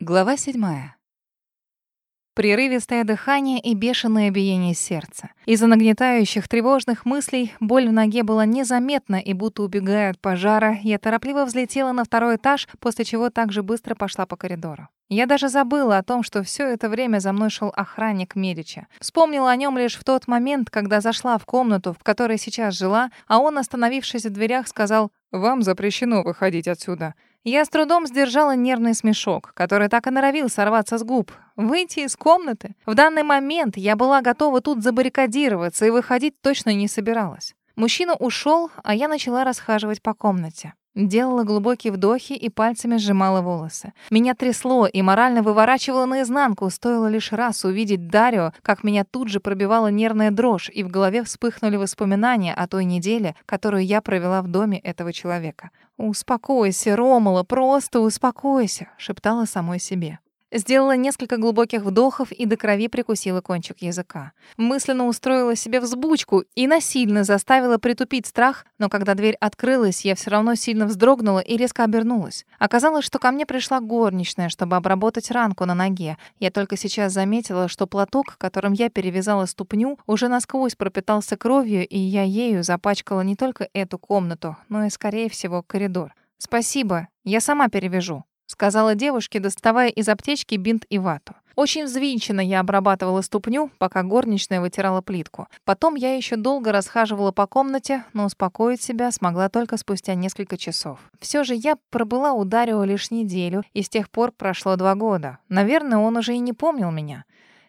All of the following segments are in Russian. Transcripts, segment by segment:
Глава седьмая. Прерывистое дыхание и бешеное биение сердца. Из-за нагнетающих тревожных мыслей боль в ноге была незаметна, и будто убегая от пожара, я торопливо взлетела на второй этаж, после чего также быстро пошла по коридору. Я даже забыла о том, что все это время за мной шел охранник Медича. Вспомнила о нем лишь в тот момент, когда зашла в комнату, в которой сейчас жила, а он, остановившись в дверях, сказал «Вам запрещено выходить отсюда». Я с трудом сдержала нервный смешок, который так и норовил сорваться с губ. Выйти из комнаты? В данный момент я была готова тут забаррикадироваться и выходить точно не собиралась. Мужчина ушел, а я начала расхаживать по комнате. Делала глубокие вдохи и пальцами сжимала волосы. Меня трясло и морально выворачивало наизнанку. Стоило лишь раз увидеть Дарио, как меня тут же пробивала нервная дрожь, и в голове вспыхнули воспоминания о той неделе, которую я провела в доме этого человека. «Успокойся, Ромала, просто успокойся», — шептала самой себе. Сделала несколько глубоких вдохов и до крови прикусила кончик языка. Мысленно устроила себе взбучку и насильно заставила притупить страх, но когда дверь открылась, я все равно сильно вздрогнула и резко обернулась. Оказалось, что ко мне пришла горничная, чтобы обработать ранку на ноге. Я только сейчас заметила, что платок, которым я перевязала ступню, уже насквозь пропитался кровью, и я ею запачкала не только эту комнату, но и, скорее всего, коридор. «Спасибо, я сама перевяжу», сказала девушке, доставая из аптечки бинт и вату. Очень взвинченно я обрабатывала ступню, пока горничная вытирала плитку. Потом я еще долго расхаживала по комнате, но успокоить себя смогла только спустя несколько часов. Все же я пробыла у Дарио лишь неделю, и с тех пор прошло два года. Наверное, он уже и не помнил меня.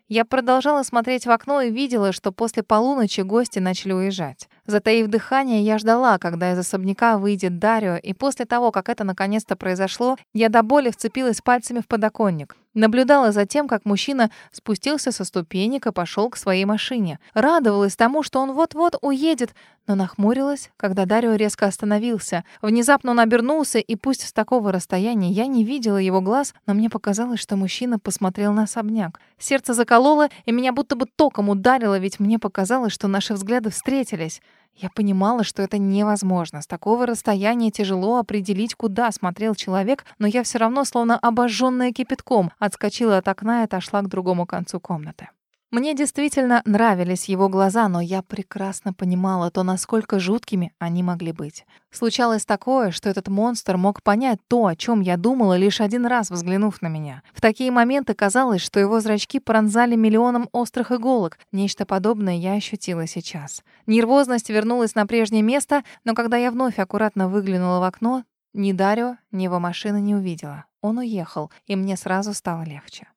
Я продолжала смотреть в окно и видела, что после полуночи гости начали уезжать. Затаив дыхание, я ждала, когда из особняка выйдет Дарио, и после того, как это наконец-то произошло, я до боли вцепилась пальцами в подоконник. Наблюдала за тем, как мужчина спустился со ступенек и пошел к своей машине. Радовалась тому, что он вот-вот уедет, но нахмурилась, когда Дарио резко остановился. Внезапно он обернулся, и пусть с такого расстояния я не видела его глаз, но мне показалось, что мужчина посмотрел на особняк. Сердце закололо, и меня будто бы током ударило, ведь мне показалось, что наши взгляды встретились. Я понимала, что это невозможно. С такого расстояния тяжело определить, куда смотрел человек, но я все равно, словно обожженная кипятком, отскочила от окна и отошла к другому концу комнаты. Мне действительно нравились его глаза, но я прекрасно понимала то, насколько жуткими они могли быть. Случалось такое, что этот монстр мог понять то, о чем я думала, лишь один раз взглянув на меня. В такие моменты казалось, что его зрачки пронзали миллионом острых иголок. Нечто подобное я ощутила сейчас. Нервозность вернулась на прежнее место, но когда я вновь аккуратно выглянула в окно, ни Дарио, ни его машины не увидела. Он уехал, и мне сразу стало легче.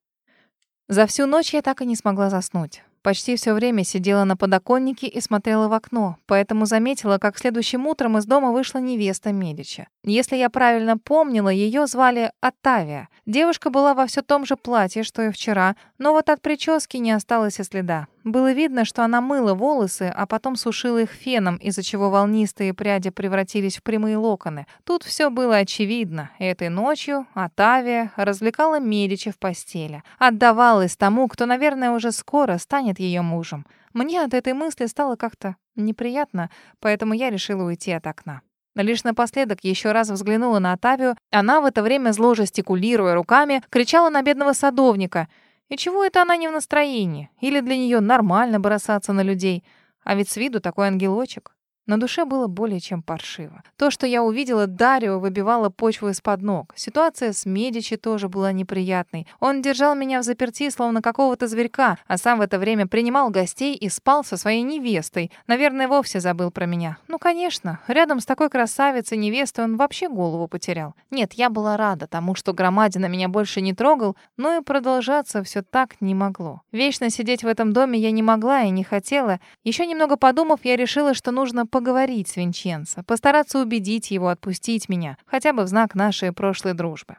За всю ночь я так и не смогла заснуть. Почти все время сидела на подоконнике и смотрела в окно, поэтому заметила, как следующим утром из дома вышла невеста Медича. Если я правильно помнила, ее звали Оттавия. Девушка была во все том же платье, что и вчера, но вот от прически не осталось и следа. Было видно, что она мыла волосы, а потом сушила их феном, из-за чего волнистые пряди превратились в прямые локоны. Тут все было очевидно. Этой ночью Атавия развлекала Медичи в постели. Отдавалась тому, кто, наверное, уже скоро станет ее мужем. Мне от этой мысли стало как-то неприятно, поэтому я решила уйти от окна. Лишь напоследок еще раз взглянула на Атавию. Она в это время, зло жестикулируя руками, кричала на бедного садовника — и чего это она не в настроении? Или для нее нормально бросаться на людей? А ведь с виду такой ангелочек. На душе было более чем паршиво. То, что я увидела, Дарио выбивало почву из-под ног. Ситуация с Медичи тоже была неприятной. Он держал меня в заперти, словно какого-то зверька, а сам в это время принимал гостей и спал со своей невестой. Наверное, вовсе забыл про меня. Ну, конечно, рядом с такой красавицей невестой он вообще голову потерял. Нет, я была рада тому, что Громадина меня больше не трогал, но и продолжаться все так не могло. Вечно сидеть в этом доме я не могла и не хотела. Еще немного подумав, я решила, что нужно поговорить с Винченцо, постараться убедить его отпустить меня, хотя бы в знак нашей прошлой дружбы.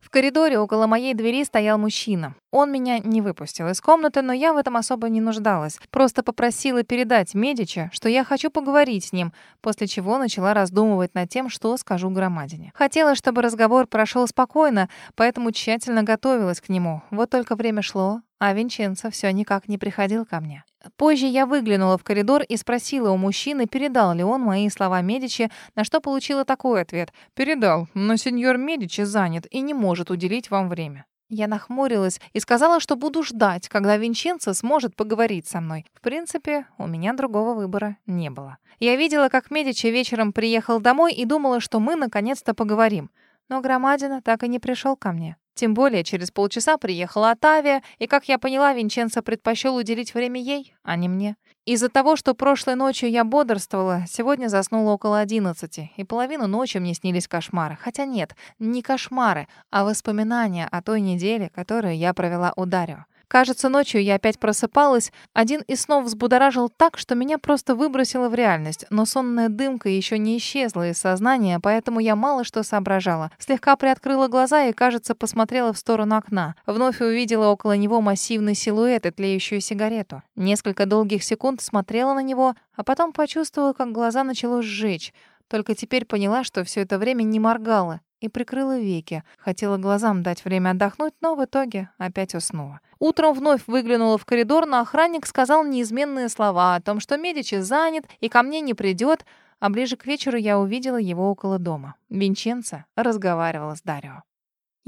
В коридоре около моей двери стоял мужчина. Он меня не выпустил из комнаты, но я в этом особо не нуждалась. Просто попросила передать Медичи, что я хочу поговорить с ним, после чего начала раздумывать над тем, что скажу Громадине. Хотела, чтобы разговор прошел спокойно, поэтому тщательно готовилась к нему. Вот только время шло, а Винченцо все никак не приходил ко мне. Позже я выглянула в коридор и спросила у мужчины, передал ли он мои слова Медичи, на что получила такой ответ. «Передал, но сеньор Медичи занят и не может уделить вам время». Я нахмурилась и сказала, что буду ждать, когда Винченцо сможет поговорить со мной. В принципе, у меня другого выбора не было. Я видела, как Медичи вечером приехал домой и думала, что мы наконец-то поговорим. Но Громадина так и не пришел ко мне. Тем более через полчаса приехала Атавия, и, как я поняла, Винченцо предпочел уделить время ей, а не мне. Из-за того, что прошлой ночью я бодрствовала, сегодня заснула около одиннадцати, и половину ночи мне снились кошмары. Хотя нет, не кошмары, а воспоминания о той неделе, которую я провела у Дарио. Кажется, ночью я опять просыпалась. Один из снов взбудоражил так, что меня просто выбросило в реальность. Но сонная дымка еще не исчезла из сознания, поэтому я мало что соображала. Слегка приоткрыла глаза и, кажется, посмотрела в сторону окна. Вновь увидела около него массивный силуэт и тлеющую сигарету. Несколько долгих секунд смотрела на него, а потом почувствовала, как глаза начало сжечь. Только теперь поняла, что все это время не моргала и прикрыла веки. Хотела глазам дать время отдохнуть, но в итоге опять уснула. Утром вновь выглянула в коридор, но охранник сказал неизменные слова о том, что Медичи занят и ко мне не придет, а ближе к вечеру я увидела его около дома. Винченцо разговаривала с Дарио.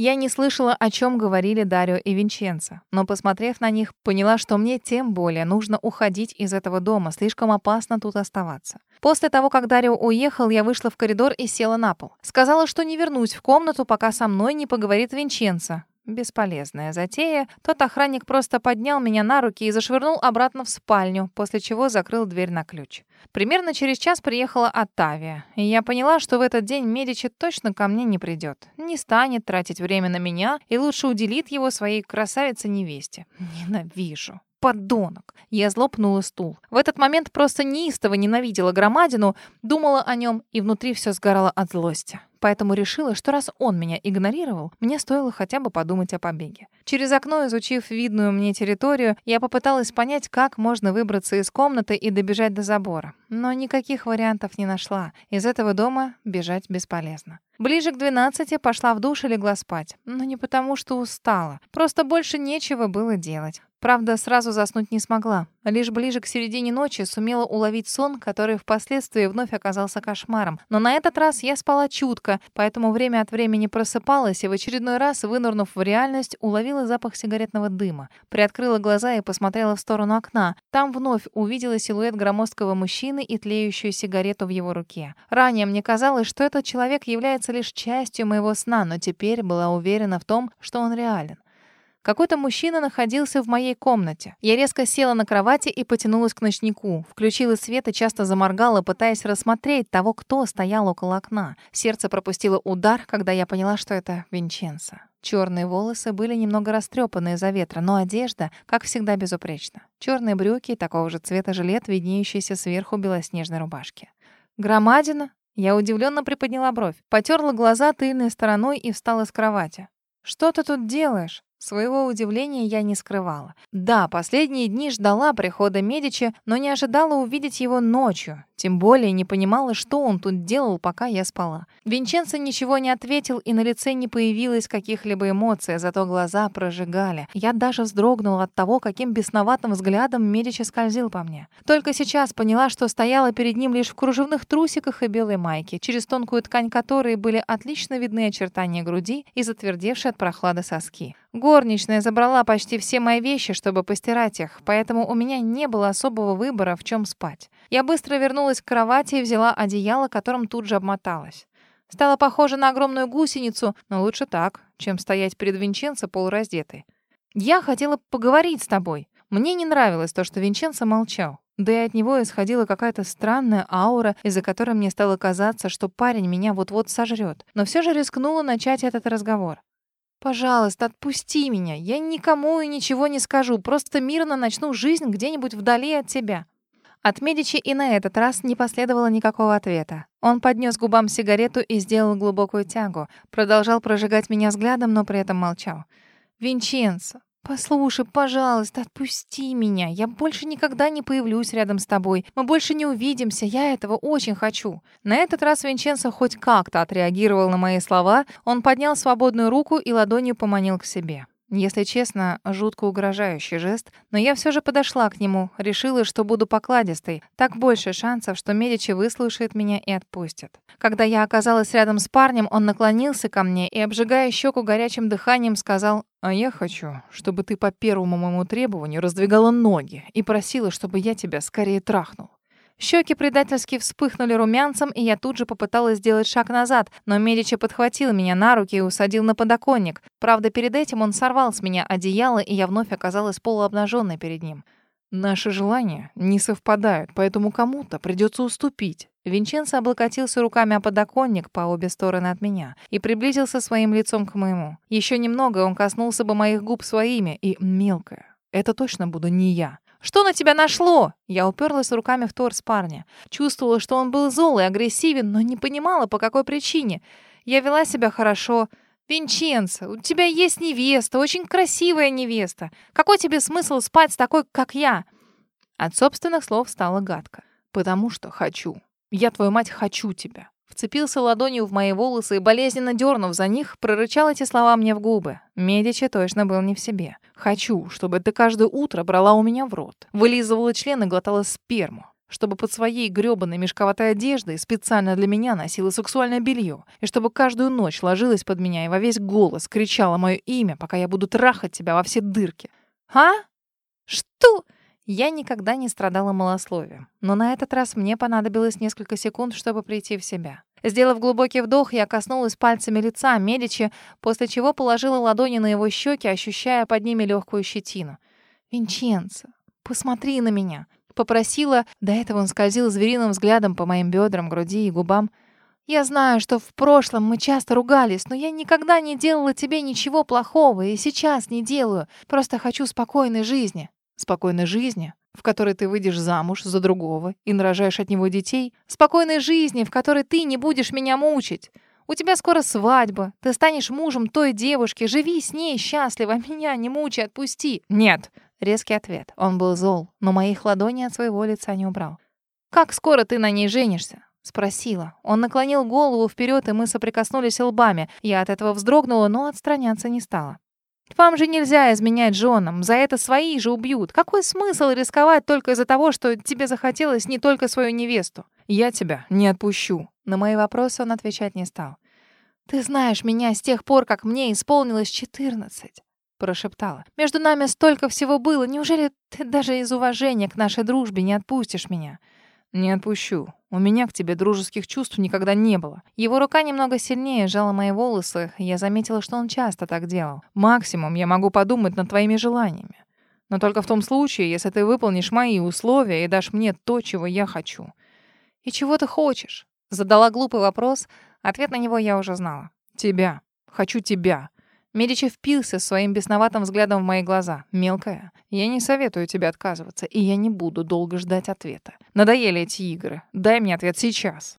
Я не слышала, о чем говорили Дарио и Винченцо, но, посмотрев на них, поняла, что мне тем более нужно уходить из этого дома, слишком опасно тут оставаться. После того, как Дарио уехал, я вышла в коридор и села на пол. Сказала, что не вернусь в комнату, пока со мной не поговорит Винченцо. Бесполезная затея. Тот охранник просто поднял меня на руки и зашвырнул обратно в спальню, после чего закрыл дверь на ключ. Примерно через час приехала Оттавия, и я поняла, что в этот день Медичи точно ко мне не придет. Не станет тратить время на меня и лучше уделит его своей красавице-невесте. Ненавижу подонок. Я злопнула стул. В этот момент просто неистово ненавидела громадину, думала о нем, и внутри все сгорало от злости. Поэтому решила, что раз он меня игнорировал, мне стоило хотя бы подумать о побеге. Через окно, изучив видную мне территорию, я попыталась понять, как можно выбраться из комнаты и добежать до забора. Но никаких вариантов не нашла. Из этого дома бежать бесполезно. Ближе к 12 пошла в душ и легла спать. Но не потому, что устала. Просто больше нечего было делать. Правда, сразу заснуть не смогла. Лишь ближе к середине ночи сумела уловить сон, который впоследствии вновь оказался кошмаром. Но на этот раз я спала чутко, поэтому время от времени просыпалась и в очередной раз, вынырнув в реальность, уловила запах сигаретного дыма. Приоткрыла глаза и посмотрела в сторону окна. Там вновь увидела силуэт громоздкого мужчины и тлеющую сигарету в его руке. Ранее мне казалось, что этот человек является лишь частью моего сна, но теперь была уверена в том, что он реален. Какой-то мужчина находился в моей комнате. Я резко села на кровати и потянулась к ночнику. Включила свет и часто заморгала, пытаясь рассмотреть того, кто стоял около окна. Сердце пропустило удар, когда я поняла, что это Винченцо. Черные волосы были немного растрепаны из-за ветра, но одежда, как всегда, безупречна. Черные брюки и такого же цвета жилет, виднеющийся сверху белоснежной рубашки. Громадина? Я удивленно приподняла бровь, потерла глаза тыльной стороной и встала с кровати. «Что ты тут делаешь?» Своего удивления я не скрывала. Да, последние дни ждала прихода Медичи, но не ожидала увидеть его ночью. Тем более не понимала, что он тут делал, пока я спала. Винченцо ничего не ответил, и на лице не появилось каких-либо эмоций, зато глаза прожигали. Я даже вздрогнула от того, каким бесноватым взглядом Медичи скользил по мне. Только сейчас поняла, что стояла перед ним лишь в кружевных трусиках и белой майке, через тонкую ткань которой были отлично видны очертания груди и затвердевшие от прохлады соски. Горничная забрала почти все мои вещи, чтобы постирать их, поэтому у меня не было особого выбора, в чем спать. Я быстро вернулась к кровати и взяла одеяло, которым тут же обмоталась. Стала похожа на огромную гусеницу, но лучше так, чем стоять перед Винченцо полураздетой. «Я хотела поговорить с тобой. Мне не нравилось то, что Винченцо молчал. Да и от него исходила какая-то странная аура, из-за которой мне стало казаться, что парень меня вот-вот сожрет. Но все же рискнула начать этот разговор. «Пожалуйста, отпусти меня. Я никому и ничего не скажу. Просто мирно начну жизнь где-нибудь вдали от тебя». От Медичи и на этот раз не последовало никакого ответа. Он поднес губам сигарету и сделал глубокую тягу. Продолжал прожигать меня взглядом, но при этом молчал. «Винченцо, «Послушай, пожалуйста, отпусти меня. Я больше никогда не появлюсь рядом с тобой. Мы больше не увидимся. Я этого очень хочу». На этот раз Винченцо хоть как-то отреагировал на мои слова. Он поднял свободную руку и ладонью поманил к себе. Если честно, жутко угрожающий жест, но я все же подошла к нему, решила, что буду покладистой. Так больше шансов, что Медичи выслушает меня и отпустит. Когда я оказалась рядом с парнем, он наклонился ко мне и, обжигая щеку горячим дыханием, сказал, «А я хочу, чтобы ты по первому моему требованию раздвигала ноги и просила, чтобы я тебя скорее трахнул». Щеки предательски вспыхнули румянцем, и я тут же попыталась сделать шаг назад, но Медичи подхватил меня на руки и усадил на подоконник. Правда, перед этим он сорвал с меня одеяло, и я вновь оказалась полуобнаженной перед ним. Наши желания не совпадают, поэтому кому-то придется уступить. Винченцо облокотился руками о подоконник по обе стороны от меня и приблизился своим лицом к моему. Еще немного он коснулся бы моих губ своими, и мелкое. Это точно буду не я. Что на тебя нашло?» Я уперлась руками в торс парня. Чувствовала, что он был зол и агрессивен, но не понимала, по какой причине. Я вела себя хорошо. «Винченцо, у тебя есть невеста, очень красивая невеста. Какой тебе смысл спать с такой, как я?» От собственных слов стало гадко. «Потому что хочу. Я, твою мать, хочу тебя. Вцепился ладонью в мои волосы и, болезненно дернув за них, прорычал эти слова мне в губы. Медичи точно был не в себе. «Хочу, чтобы ты каждое утро брала у меня в рот, вылизывала член и глотала сперму, чтобы под своей грёбаной мешковатой одеждой специально для меня носила сексуальное белье, и чтобы каждую ночь ложилась под меня и во весь голос кричала мое имя, пока я буду трахать тебя во все дырки. А? Что?» Я никогда не страдала малословием, но на этот раз мне понадобилось несколько секунд, чтобы прийти в себя. Сделав глубокий вдох, я коснулась пальцами лица Медичи, после чего положила ладони на его щеки, ощущая под ними легкую щетину. «Винченцо, посмотри на меня!» Попросила, до этого он скользил звериным взглядом по моим бедрам, груди и губам. «Я знаю, что в прошлом мы часто ругались, но я никогда не делала тебе ничего плохого и сейчас не делаю. Просто хочу спокойной жизни» спокойной жизни, в которой ты выйдешь замуж за другого и нарожаешь от него детей, спокойной жизни, в которой ты не будешь меня мучить. У тебя скоро свадьба, ты станешь мужем той девушки, живи с ней счастливо, меня не мучай, отпусти. Нет. Резкий ответ. Он был зол, но моих ладоней от своего лица не убрал. Как скоро ты на ней женишься? Спросила. Он наклонил голову вперед, и мы соприкоснулись лбами. Я от этого вздрогнула, но отстраняться не стала. Вам же нельзя изменять женам, за это свои же убьют. Какой смысл рисковать только из-за того, что тебе захотелось не только свою невесту? Я тебя не отпущу. На мои вопросы он отвечать не стал. Ты знаешь меня с тех пор, как мне исполнилось четырнадцать прошептала. «Между нами столько всего было. Неужели ты даже из уважения к нашей дружбе не отпустишь меня?» «Не отпущу. У меня к тебе дружеских чувств никогда не было». Его рука немного сильнее сжала мои волосы, и я заметила, что он часто так делал. «Максимум я могу подумать над твоими желаниями. Но только в том случае, если ты выполнишь мои условия и дашь мне то, чего я хочу». «И чего ты хочешь?» Задала глупый вопрос. Ответ на него я уже знала. «Тебя. Хочу тебя. Медичи впился своим бесноватым взглядом в мои глаза. «Мелкая, я не советую тебе отказываться, и я не буду долго ждать ответа. Надоели эти игры. Дай мне ответ сейчас».